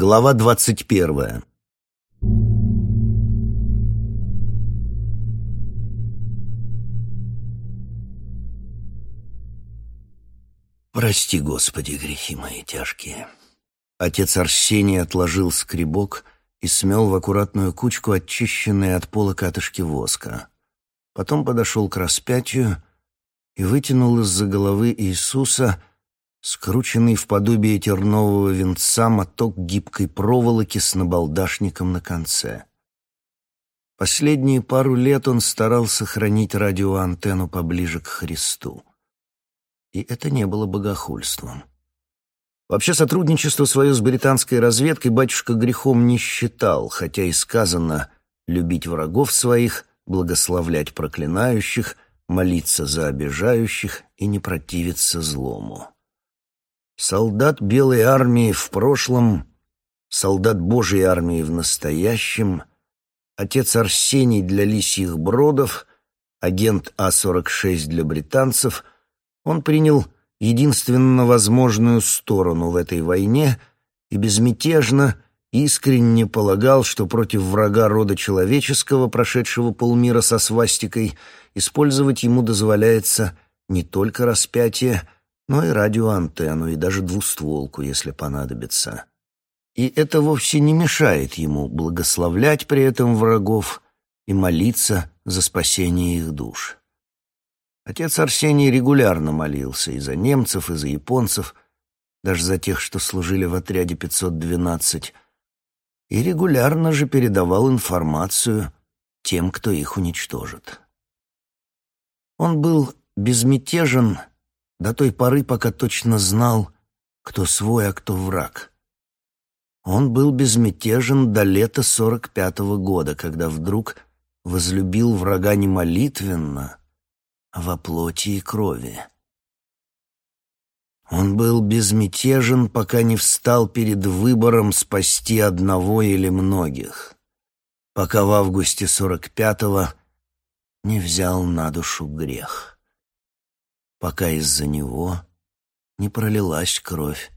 Глава двадцать первая. Прости, Господи, грехи мои тяжкие. Отец Арсений отложил скребок и смел в аккуратную кучку очищенные от пола катышки воска. Потом подошел к распятию и вытянул из-за головы Иисуса скрученный в подобие тернового венца моток гибкой проволоки с набалдашником на конце. Последние пару лет он старался хранить радиоантенну поближе к Христу. И это не было богохульством. Вообще сотрудничество свое с британской разведкой батюшка грехом не считал, хотя и сказано «любить врагов своих, благословлять проклинающих, молиться за обижающих и не противиться злому». Солдат Белой армии в прошлом, солдат Божьей армии в настоящем, отец Арсений для лисьих бродов, агент А-46 для британцев, он принял единственно возможную сторону в этой войне и безмятежно, искренне полагал, что против врага рода человеческого, прошедшего полмира со свастикой, использовать ему дозволяется не только распятие, но и радиоантенну, и даже двустволку, если понадобится. И это вовсе не мешает ему благословлять при этом врагов и молиться за спасение их душ. Отец Арсений регулярно молился и за немцев, и за японцев, даже за тех, что служили в отряде 512, и регулярно же передавал информацию тем, кто их уничтожит. Он был безмятежен до той поры, пока точно знал, кто свой, а кто враг. Он был безмятежен до лета сорок пятого года, когда вдруг возлюбил врага не молитвенно, а во плоти и крови. Он был безмятежен, пока не встал перед выбором спасти одного или многих, пока в августе сорок пятого не взял на душу грех пока из-за него не пролилась кровь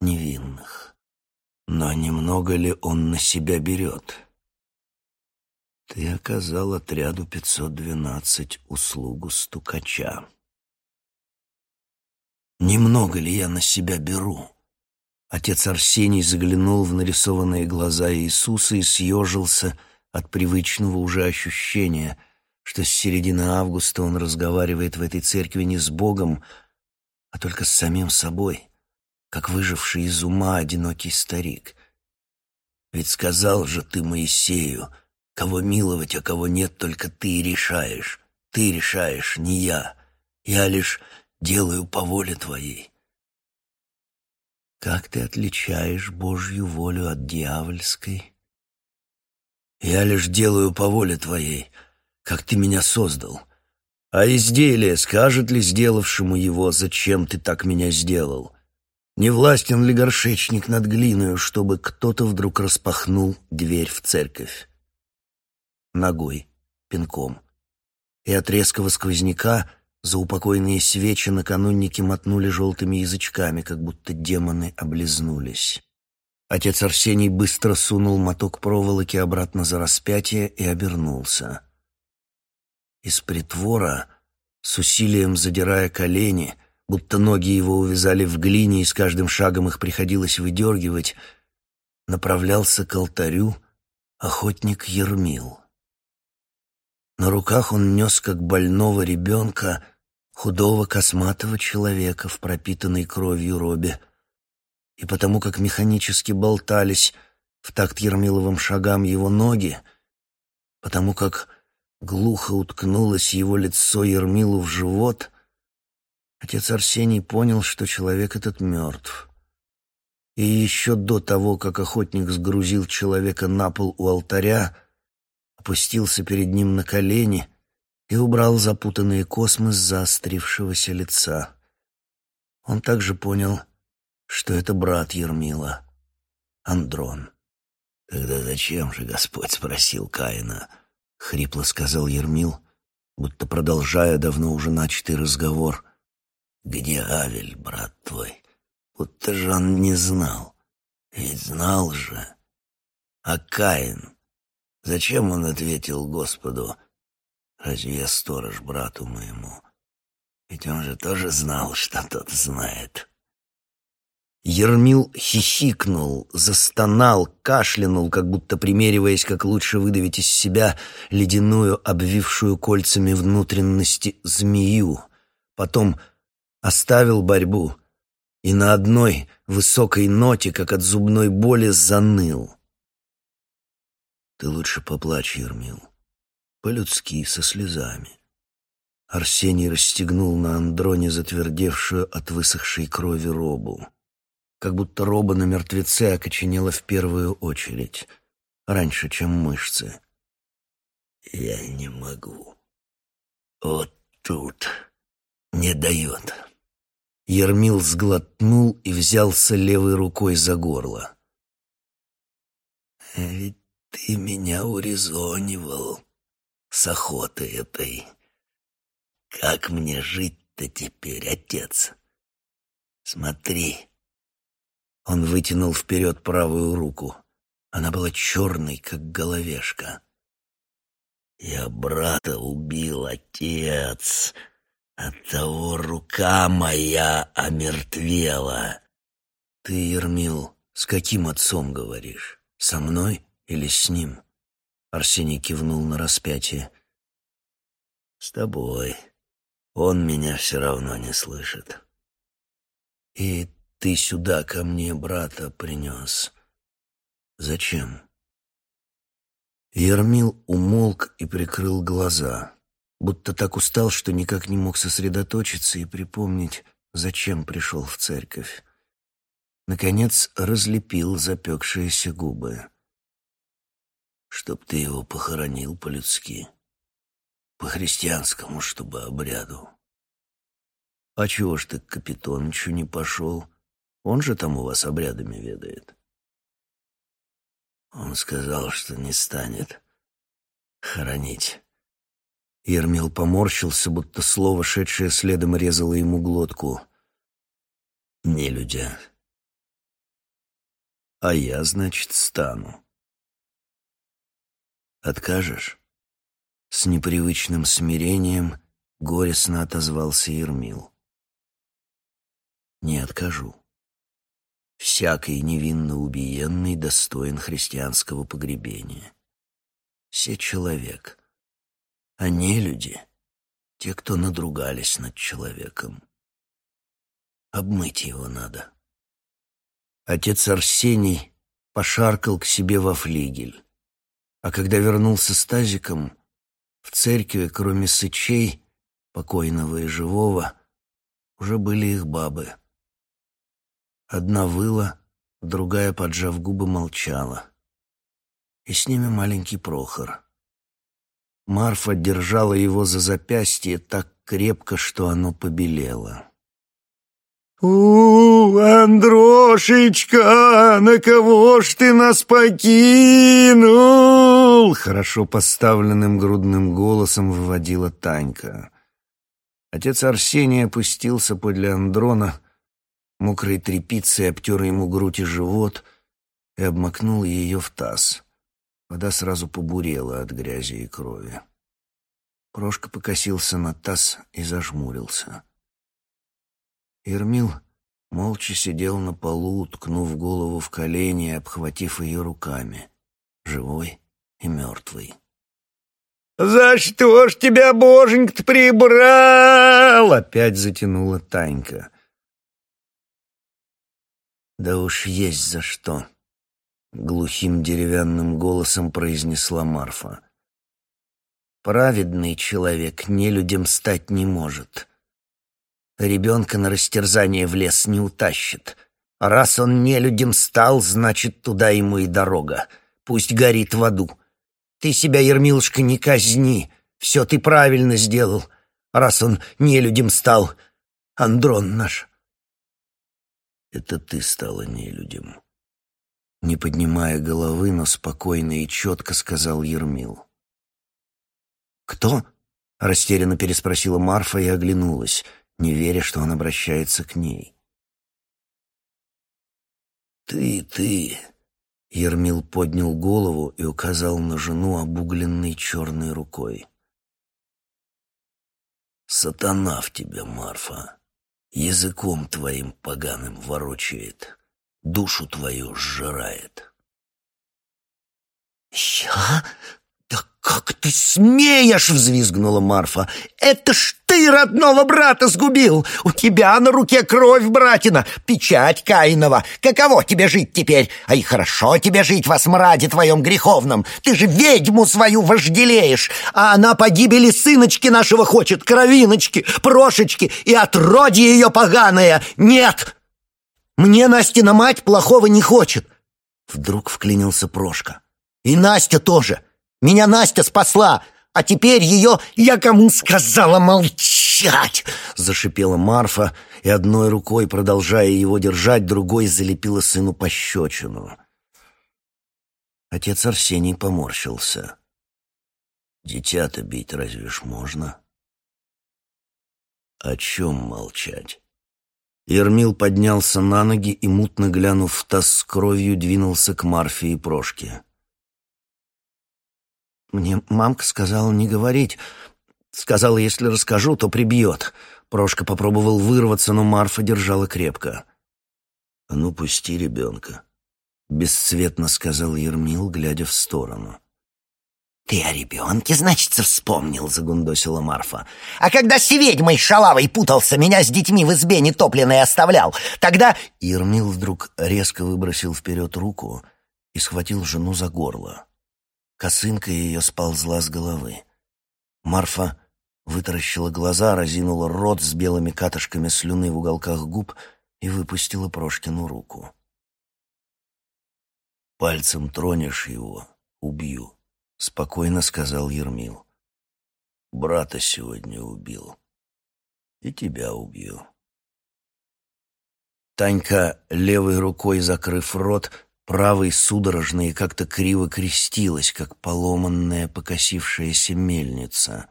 невинных. Но немного ли он на себя берет? Ты оказал отряду 512 услугу стукача. Немного ли я на себя беру? Отец Арсений заглянул в нарисованные глаза Иисуса и съежился от привычного уже ощущения — что с середины августа он разговаривает в этой церкви не с Богом, а только с самим собой, как выживший из ума одинокий старик. Ведь сказал же ты Моисею, кого миловать, а кого нет, только ты решаешь. Ты решаешь, не я. Я лишь делаю по воле твоей. Как ты отличаешь Божью волю от дьявольской? Я лишь делаю по воле твоей — как ты меня создал. А изделие скажет ли сделавшему его, зачем ты так меня сделал? Не властен ли горшечник над глиною, чтобы кто-то вдруг распахнул дверь в церковь? Ногой, пинком. И от резкого сквозняка за упокойные свечи наканунники мотнули желтыми язычками, как будто демоны облизнулись. Отец Арсений быстро сунул моток проволоки обратно за распятие и обернулся. Из притвора, с усилием задирая колени, будто ноги его увязали в глине, и с каждым шагом их приходилось выдергивать, направлялся к алтарю охотник Ермил. На руках он нес, как больного ребенка, худого косматого человека в пропитанной кровью робе. И потому как механически болтались в такт Ермиловым шагам его ноги, потому как Глухо уткнулось его лицо Ермилу в живот. Отец Арсений понял, что человек этот мертв. И еще до того, как охотник сгрузил человека на пол у алтаря, опустился перед ним на колени и убрал запутанные космы с заострившегося лица. Он также понял, что это брат Ермила, Андрон. «Тогда зачем же Господь спросил Каина?» — хрипло сказал Ермил, будто продолжая давно уже начатый разговор. «Где Авель, брат твой? Будто же он не знал. Ведь знал же. А Каин, зачем он ответил Господу, разве я сторож брату моему? Ведь он же тоже знал, что тот знает. Ермил хихикнул, застонал, кашлянул, как будто примериваясь, как лучше выдавить из себя ледяную, обвившую кольцами внутренности змею. Потом оставил борьбу и на одной высокой ноте, как от зубной боли, заныл. «Ты лучше поплачь, Ермил, по-людски, со слезами». Арсений расстегнул на Андроне затвердевшую от высохшей крови робу как будто роба на мертвеце окоченела в первую очередь, раньше, чем мышцы. «Я не могу. Вот тут. Не дает». Ермил сглотнул и взялся левой рукой за горло. «Ведь ты меня урезонивал с охотой этой. Как мне жить-то теперь, отец? Смотри, он вытянул вперед правую руку. Она была черной, как головешка. «Я брата убил, отец. Оттого рука моя омертвела». «Ты, Ермил, с каким отцом говоришь? Со мной или с ним?» Арсений кивнул на распятие. «С тобой. Он меня все равно не слышит». «И ты сюда ко мне брата принес. Зачем? Ермил умолк и прикрыл глаза, будто так устал, что никак не мог сосредоточиться и припомнить, зачем пришел в церковь. Наконец разлепил запекшиеся губы. «Чтоб ты его похоронил по-людски, по-христианскому, чтобы обряду». «А чего ж ты к Капитонычу не пошел?» Он же там у вас обрядами ведает. Он сказал, что не станет хоронить. Ермил поморщился, будто слово, шедшее следом, резало ему глотку. Не людя. А я, значит, стану. Откажешь? С непривычным смирением горестно отозвался Ермил. Не откажу. Всякий невинно убиенный достоин христианского погребения. Все человек, а не люди, те, кто надругались над человеком. Обмыть его надо. Отец Арсений пошаркал к себе во флигель, а когда вернулся с тазиком, в церкви, кроме сычей, покойного и живого, уже были их бабы — Одна выла, другая, поджав губы, молчала. И с ними маленький Прохор. Марфа держала его за запястье так крепко, что оно побелело. «У, Андрошечка, на кого ж ты нас покинул?» Хорошо поставленным грудным голосом выводила Танька. Отец Арсений опустился подле Андрона, мокрой тряпицей обтер ему грудь и живот и обмакнул ее в таз. Вода сразу побурела от грязи и крови. Прошка покосился на таз и зажмурился. Ермил молча сидел на полу, ткнув голову в колени и обхватив ее руками, живой и мертвый. «За что ж тебя боженька-то прибрал?» — опять затянула Танька. «Да уж есть за что», — глухим деревянным голосом произнесла Марфа. «Праведный человек нелюдям стать не может. Ребенка на растерзание в лес не утащит. Раз он нелюдям стал, значит, туда ему и дорога. Пусть горит в аду. Ты себя, Ермилушка, не казни. Все ты правильно сделал, раз он нелюдям стал. Андрон наш». Это ты стала нелюдем. Не поднимая головы, но спокойно и четко сказал Ермил. «Кто?» — растерянно переспросила Марфа и оглянулась, не веря, что он обращается к ней. Ты, ты...» Ермил поднял голову и указал на жену обугленной черной рукой. «Сатана в тебя, Марфа, языком твоим поганым ворочает, душу твою сжирает». «Я? Да как ты смеешь!» — взвизгнула Марфа. «Это ж ты родного брата сгубил! У тебя на руке кровь братина, печать Каинова. Каково тебе жить теперь? А и хорошо тебе жить во смраде твоем греховном. Ты же ведьму свою вожделеешь, а она погибели сыночки нашего хочет, кровиночки, прошечки и отродье ее поганое. Нет! Мне Настина мать плохого не хочет!» Вдруг вклинился Прошка. «И Настя тоже!» Меня Настя спасла, а теперь ее я кому сказала молчать!» Зашипела Марфа и одной рукой, продолжая его держать, другой залепила сыну пощечину. Отец Арсений поморщился. «Дитя-то бить разве ж можно?» «О чем молчать?» Ермил поднялся на ноги и, мутно глянув в таз с кровью, двинулся к Марфе и Прошке. Мне мамка сказала не говорить. Сказала, если расскажу, то прибьет. Прошка попробовал вырваться, но Марфа держала крепко. «А ну, пусти ребенка», — бесцветно сказал Ермил, глядя в сторону. «Ты о ребенке, значит, вспомнил», — загундосила Марфа. «А когда с ведьмой шалавой путался, меня с детьми в избе нетопленной оставлял, тогда...» Ермил вдруг резко выбросил вперед руку и схватил жену за горло. Косынка ее сползла с головы. Марфа вытаращила глаза, разинула рот с белыми катышками слюны в уголках губ и выпустила Прошкину руку. «Пальцем тронешь его — убью», — спокойно сказал Ермил. «Брата сегодня убил. И тебя убью». Танька, левой рукой закрыв рот, правой судорожно и как-то криво крестилась, как поломанная покосившаяся мельница.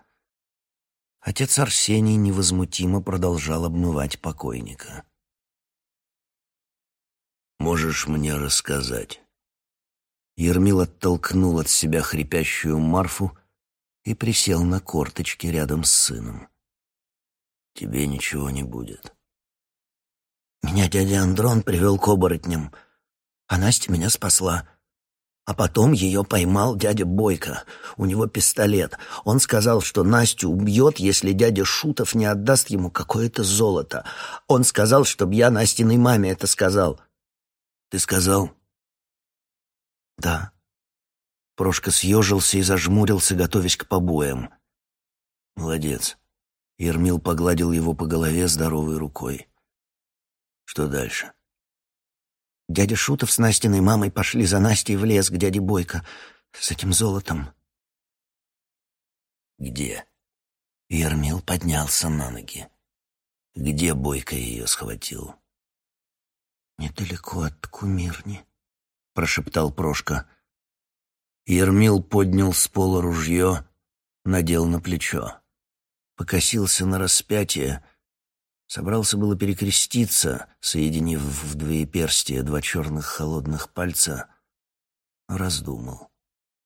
Отец Арсений невозмутимо продолжал обмывать покойника. «Можешь мне рассказать?» Ермил оттолкнул от себя хрипящую Марфу и присел на корточки рядом с сыном. «Тебе ничего не будет». «Меня дядя Андрон привел к оборотням», а Настя меня спасла. А потом ее поймал дядя Бойко. У него пистолет. Он сказал, что Настю убьет, если дядя Шутов не отдаст ему какое-то золото. Он сказал, чтобы я Настиной маме это сказал. Ты сказал? Да. Прошка съежился и зажмурился, готовясь к побоям. Молодец. Ермил погладил его по голове здоровой рукой. Что дальше? Дядя Шутов с Настиной мамой пошли за Настей в лес к дяде Бойко с этим золотом. «Где?» Ермил поднялся на ноги. «Где Бойко ее схватил?» «Недалеко от кумирни», — прошептал Прошка. Ермил поднял с пола ружье, надел на плечо. Покосился на распятие — Собрался было перекреститься, соединив в две перстия два черных холодных пальца, раздумал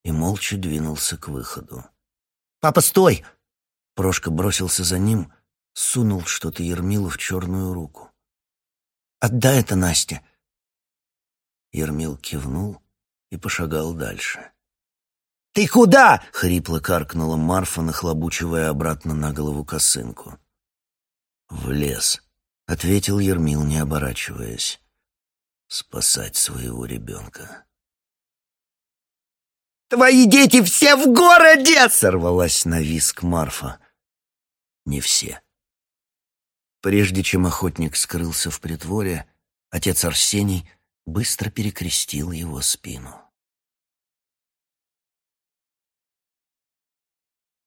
и молча двинулся к выходу. «Папа, стой!» Прошка бросился за ним, сунул что-то Ермилу в черную руку. «Отдай это Насте!» Ермил кивнул и пошагал дальше. «Ты куда?» — хрипло каркнула Марфа, нахлобучивая обратно на голову косынку. «В лес», — ответил Ермил, не оборачиваясь. «Спасать своего ребенка». «Твои дети все в городе!» — сорвалась на виск Марфа. «Не все». Прежде чем охотник скрылся в притворе, отец Арсений быстро перекрестил его спину.